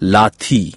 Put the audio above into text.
લાથી